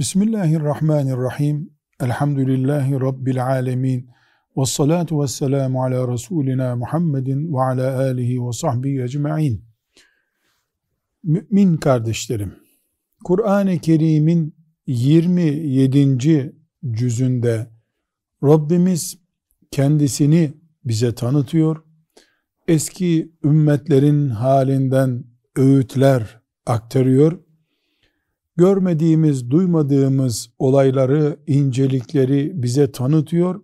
Bismillahirrahmanirrahim. Elhamdülillahi Rabbil alemin. Ve salatu ve selamu ala Resulina Muhammedin ve ala alihi ve sahbihi ecma'in. Mümin kardeşlerim, Kur'an-ı Kerim'in 27. cüzünde Rabbimiz kendisini bize tanıtıyor. Eski ümmetlerin halinden öğütler aktarıyor görmediğimiz, duymadığımız olayları, incelikleri bize tanıtıyor.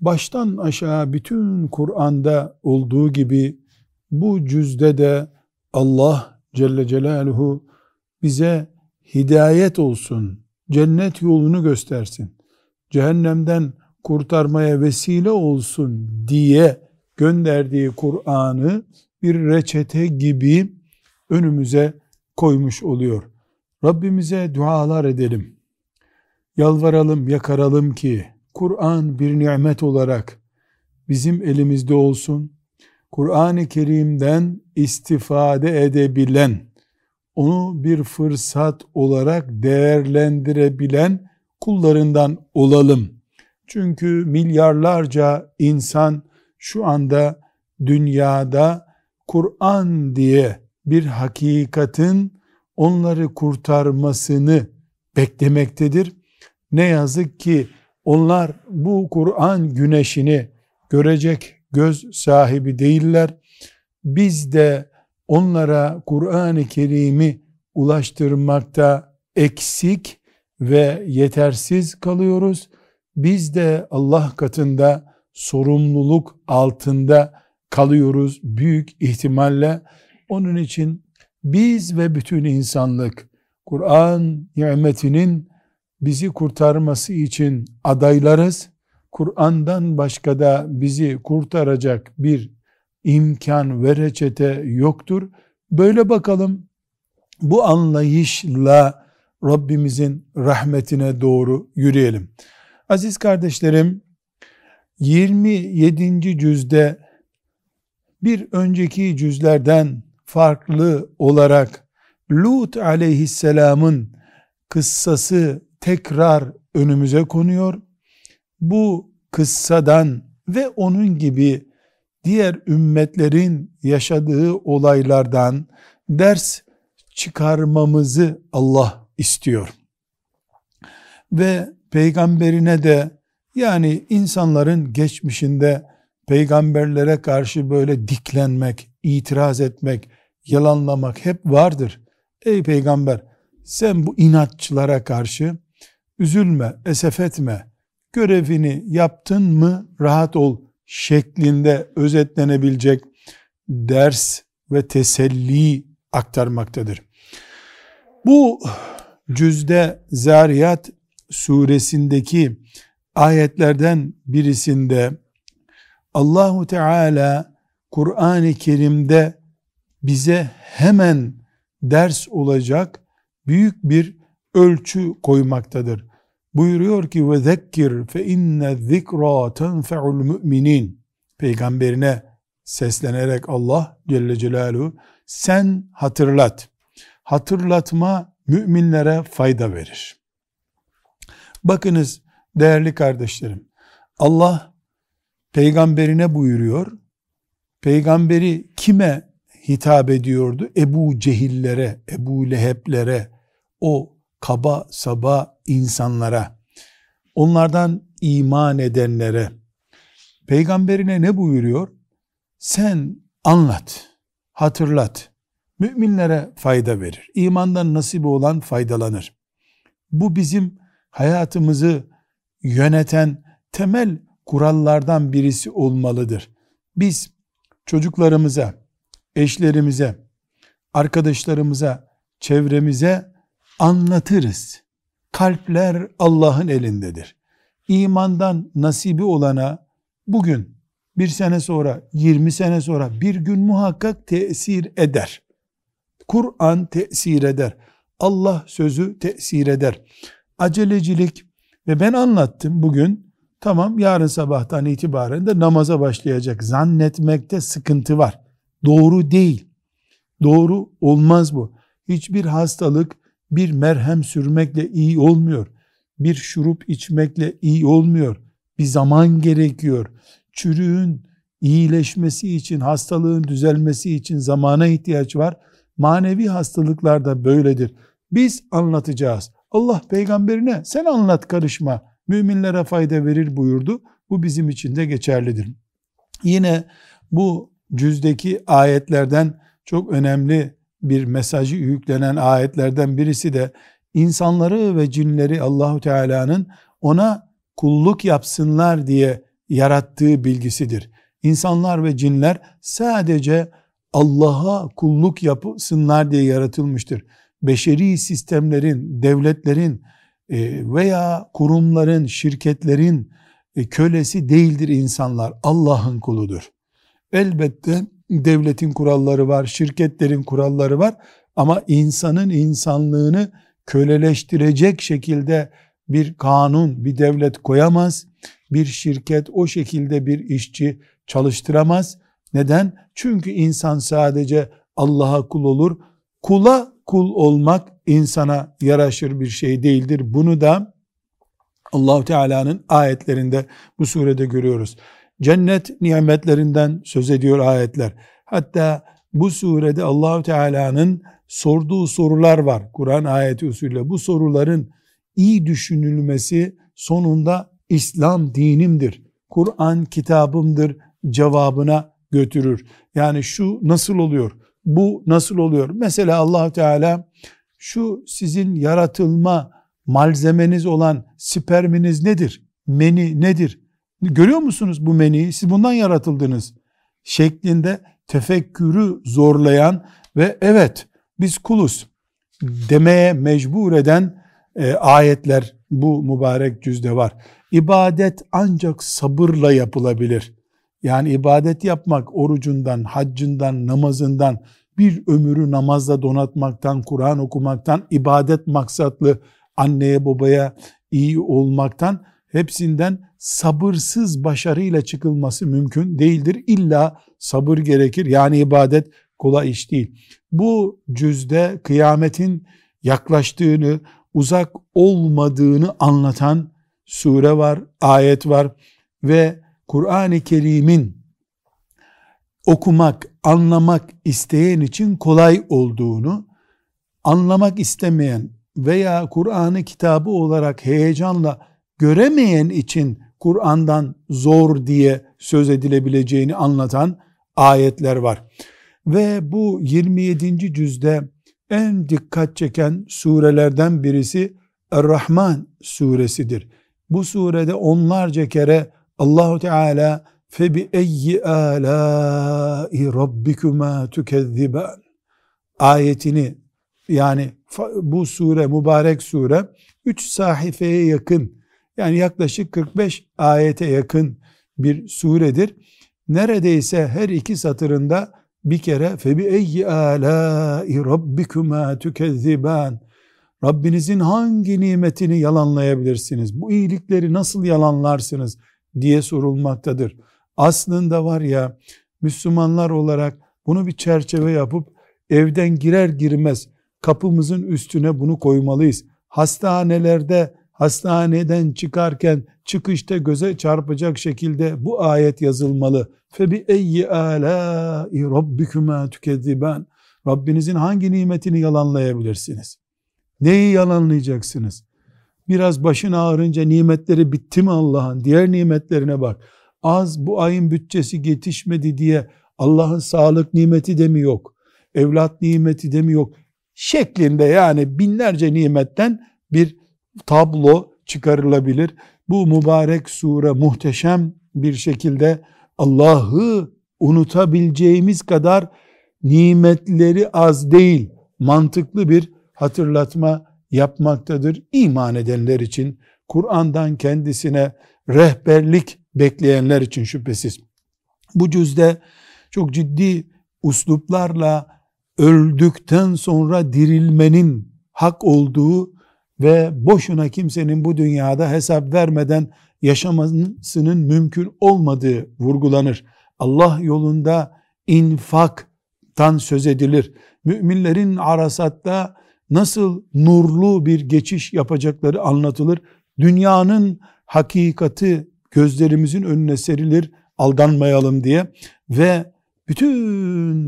Baştan aşağı bütün Kur'an'da olduğu gibi bu cüzde de Allah Celle Celaluhu bize hidayet olsun, cennet yolunu göstersin, cehennemden kurtarmaya vesile olsun diye gönderdiği Kur'an'ı bir reçete gibi önümüze koymuş oluyor. Rabbimize dualar edelim. Yalvaralım, yakaralım ki Kur'an bir nimet olarak bizim elimizde olsun. Kur'an-ı Kerim'den istifade edebilen, onu bir fırsat olarak değerlendirebilen kullarından olalım. Çünkü milyarlarca insan şu anda dünyada Kur'an diye bir hakikatin onları kurtarmasını beklemektedir. Ne yazık ki onlar bu Kur'an güneşini görecek göz sahibi değiller. Biz de onlara Kur'an-ı Kerim'i ulaştırmakta eksik ve yetersiz kalıyoruz. Biz de Allah katında sorumluluk altında kalıyoruz büyük ihtimalle. Onun için biz ve bütün insanlık Kur'an nimetinin bizi kurtarması için adaylarız. Kur'an'dan başka da bizi kurtaracak bir imkan ve reçete yoktur. Böyle bakalım bu anlayışla Rabbimizin rahmetine doğru yürüyelim. Aziz kardeşlerim 27. cüzde bir önceki cüzlerden farklı olarak Lut aleyhisselamın kıssası tekrar önümüze konuyor. Bu kıssadan ve onun gibi diğer ümmetlerin yaşadığı olaylardan ders çıkarmamızı Allah istiyor. Ve peygamberine de yani insanların geçmişinde peygamberlere karşı böyle diklenmek, itiraz etmek, yalanlamak hep vardır. Ey peygamber sen bu inatçılara karşı üzülme, esef etme, görevini yaptın mı rahat ol şeklinde özetlenebilecek ders ve teselli aktarmaktadır. Bu cüzde Zariyat suresindeki ayetlerden birisinde Allahu Teala Kur'an-ı Kerim'de bize hemen ders olacak büyük bir ölçü koymaktadır. Buyuruyor ki ve zekkir fe inne zikra tenfe'ul müminin. Peygamberine seslenerek Allah Celle Celaluhu sen hatırlat. Hatırlatma müminlere fayda verir. Bakınız değerli kardeşlerim. Allah peygamberine buyuruyor. Peygamberi kime hitap ediyordu? Ebu Cehillere, Ebu Leheblere, o kaba saba insanlara, onlardan iman edenlere, peygamberine ne buyuruyor? Sen anlat, hatırlat, müminlere fayda verir. İmandan nasibi olan faydalanır. Bu bizim hayatımızı yöneten temel kurallardan birisi olmalıdır. Biz çocuklarımıza, eşlerimize, arkadaşlarımıza, çevremize anlatırız. Kalpler Allah'ın elindedir. İmandan nasibi olana bugün, bir sene sonra, yirmi sene sonra bir gün muhakkak tesir eder. Kur'an tesir eder. Allah sözü tesir eder. Acelecilik ve ben anlattım bugün, tamam yarın sabahtan itibaren de namaza başlayacak zannetmekte sıkıntı var. Doğru değil. Doğru olmaz bu. Hiçbir hastalık bir merhem sürmekle iyi olmuyor. Bir şurup içmekle iyi olmuyor. Bir zaman gerekiyor. Çürüğün iyileşmesi için, hastalığın düzelmesi için zamana ihtiyaç var. Manevi hastalıklar da böyledir. Biz anlatacağız. Allah peygamberine sen anlat karışma. Müminlere fayda verir buyurdu. Bu bizim için de geçerlidir. Yine bu cüzdeki ayetlerden çok önemli bir mesajı yüklenen ayetlerden birisi de insanları ve cinleri Allahu Teala'nın ona kulluk yapsınlar diye yarattığı bilgisidir. İnsanlar ve cinler sadece Allah'a kulluk yapsınlar diye yaratılmıştır. Beşeri sistemlerin, devletlerin e, veya kurumların, şirketlerin e, kölesi değildir insanlar. Allah'ın kuludur. Elbette devletin kuralları var, şirketlerin kuralları var ama insanın insanlığını köleleştirecek şekilde bir kanun, bir devlet koyamaz. Bir şirket o şekilde bir işçi çalıştıramaz. Neden? Çünkü insan sadece Allah'a kul olur. Kula kul olmak insana yaraşır bir şey değildir. Bunu da Allahu Teala'nın ayetlerinde bu surede görüyoruz. Cennet nimetlerinden söz ediyor ayetler. Hatta bu surede Allahu Teala'nın sorduğu sorular var. Kur'an ayeti usulüyle bu soruların iyi düşünülmesi sonunda İslam dinimdir. Kur'an kitabımdır cevabına götürür. Yani şu nasıl oluyor? Bu nasıl oluyor? Mesela allah Teala şu sizin yaratılma malzemeniz olan sperminiz nedir? Meni nedir? Görüyor musunuz bu meniyi? Siz bundan yaratıldınız. Şeklinde tefekkürü zorlayan ve evet biz kuluz demeye mecbur eden e, ayetler bu mübarek cüzde var. İbadet ancak sabırla yapılabilir. Yani ibadet yapmak orucundan, haccından, namazından, bir ömürü namazla donatmaktan, Kur'an okumaktan, ibadet maksatlı anneye babaya iyi olmaktan hepsinden sabırsız başarıyla çıkılması mümkün değildir. İlla sabır gerekir. Yani ibadet kolay iş değil. Bu cüzde kıyametin yaklaştığını, uzak olmadığını anlatan sure var, ayet var ve Kur'an-ı Kerim'in okumak, anlamak isteyen için kolay olduğunu, anlamak istemeyen veya Kur'an'ı kitabı olarak heyecanla göremeyen için Kur'an'dan zor diye söz edilebileceğini anlatan ayetler var. Ve bu 27. cüzde en dikkat çeken surelerden birisi Er-Rahman suresidir. Bu surede onlarca kere Allahu Teala febi eyyi alâi rabbikuma tukezziban ayetini yani bu sure mübarek sure 3 sayfaya yakın yani yaklaşık 45 ayete yakın bir suredir. Neredeyse her iki satırında bir kere febi eyyi alâi rabbikuma tukezziban Rabbinizin hangi nimetini yalanlayabilirsiniz? Bu iyilikleri nasıl yalanlarsınız diye sorulmaktadır. Aslında var ya Müslümanlar olarak bunu bir çerçeve yapıp evden girer girmez kapımızın üstüne bunu koymalıyız. Hastanelerde hastaneden çıkarken çıkışta göze çarpacak şekilde bu ayet yazılmalı. Febi eyyi alâi rabbikuma tükezziban. Rabbinizin hangi nimetini yalanlayabilirsiniz? Neyi yalanlayacaksınız? Biraz başın ağrınca nimetleri bitti mi Allah'ın? Diğer nimetlerine bak. Az bu ayın bütçesi yetişmedi diye Allah'ın sağlık nimeti de mi yok? Evlat nimeti de mi yok? Şeklinde yani binlerce nimetten bir tablo çıkarılabilir. Bu mübarek sure muhteşem bir şekilde Allah'ı unutabileceğimiz kadar nimetleri az değil, mantıklı bir hatırlatma yapmaktadır. İman edenler için, Kur'an'dan kendisine rehberlik bekleyenler için şüphesiz. Bu cüzde çok ciddi usluplarla öldükten sonra dirilmenin hak olduğu ve boşuna kimsenin bu dünyada hesap vermeden yaşamasının mümkün olmadığı vurgulanır. Allah yolunda infaktan söz edilir. Müminlerin arasatta nasıl nurlu bir geçiş yapacakları anlatılır. Dünyanın hakikati gözlerimizin önüne serilir aldanmayalım diye ve bütün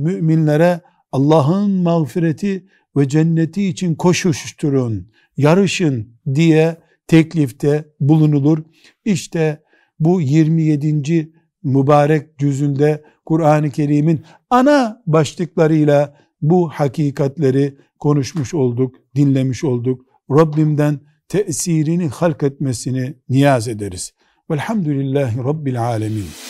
müminlere Allah'ın mağfireti ve cenneti için koşuşturun, yarışın diye teklifte bulunulur. İşte bu 27. mübarek cüzünde Kur'an-ı Kerim'in ana başlıklarıyla bu hakikatleri konuşmuş olduk, dinlemiş olduk. Rabbimden tesirini halk etmesini niyaz ederiz. Velhamdülillahi Rabbil Alemin.